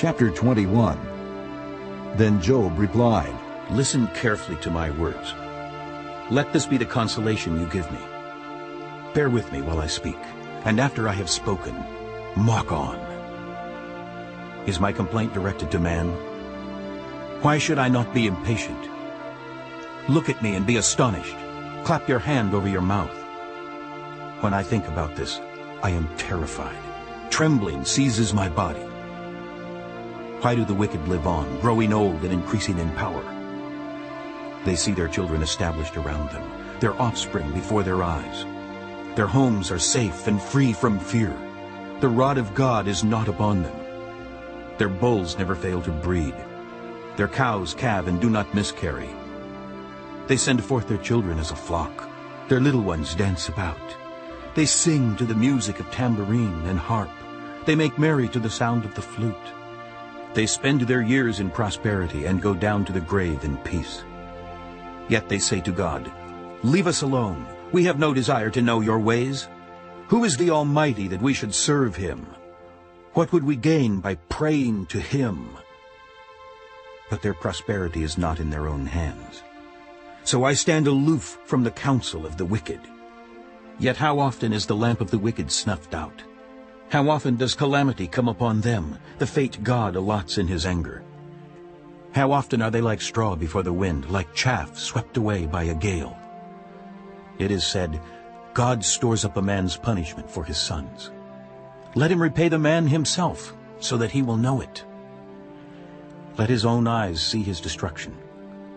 Chapter 21 Then Job replied, Listen carefully to my words. Let this be the consolation you give me. Bear with me while I speak, and after I have spoken, mock on. Is my complaint directed to man? Why should I not be impatient? Look at me and be astonished. Clap your hand over your mouth. When I think about this, I am terrified. Trembling seizes my body. Why do the wicked live on, growing old and increasing in power? They see their children established around them, their offspring before their eyes. Their homes are safe and free from fear. The rod of God is not upon them. Their bulls never fail to breed. Their cows calve and do not miscarry. They send forth their children as a flock. Their little ones dance about. They sing to the music of tambourine and harp. They make merry to the sound of the flute. They spend their years in prosperity and go down to the grave in peace. Yet they say to God, Leave us alone. We have no desire to know your ways. Who is the Almighty that we should serve him? What would we gain by praying to him? But their prosperity is not in their own hands. So I stand aloof from the counsel of the wicked. Yet how often is the lamp of the wicked snuffed out? How often does calamity come upon them, the fate God allots in his anger? How often are they like straw before the wind, like chaff swept away by a gale? It is said, God stores up a man's punishment for his sons. Let him repay the man himself, so that he will know it. Let his own eyes see his destruction.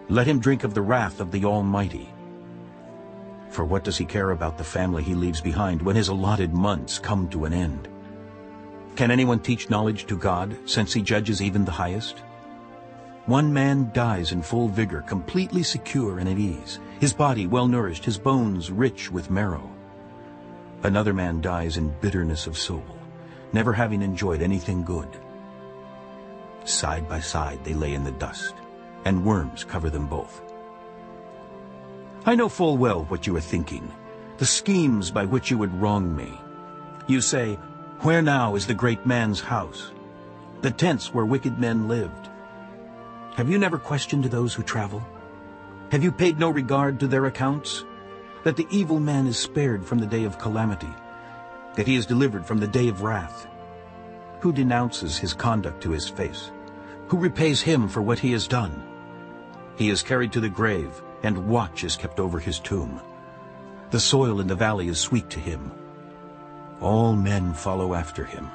Let him drink of the wrath of the Almighty. For what does he care about the family he leaves behind when his allotted months come to an end? Can anyone teach knowledge to God, since he judges even the highest? One man dies in full vigor, completely secure and at ease, his body well-nourished, his bones rich with marrow. Another man dies in bitterness of soul, never having enjoyed anything good. Side by side they lay in the dust, and worms cover them both. I know full well what you are thinking, the schemes by which you would wrong me. You say, Where now is the great man's house? The tents where wicked men lived. Have you never questioned those who travel? Have you paid no regard to their accounts? That the evil man is spared from the day of calamity, that he is delivered from the day of wrath. Who denounces his conduct to his face? Who repays him for what he has done? He is carried to the grave, and watch is kept over his tomb. The soil in the valley is sweet to him. All men follow after him,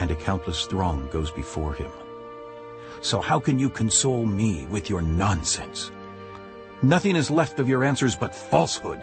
and a countless throng goes before him. So how can you console me with your nonsense? Nothing is left of your answers but falsehood.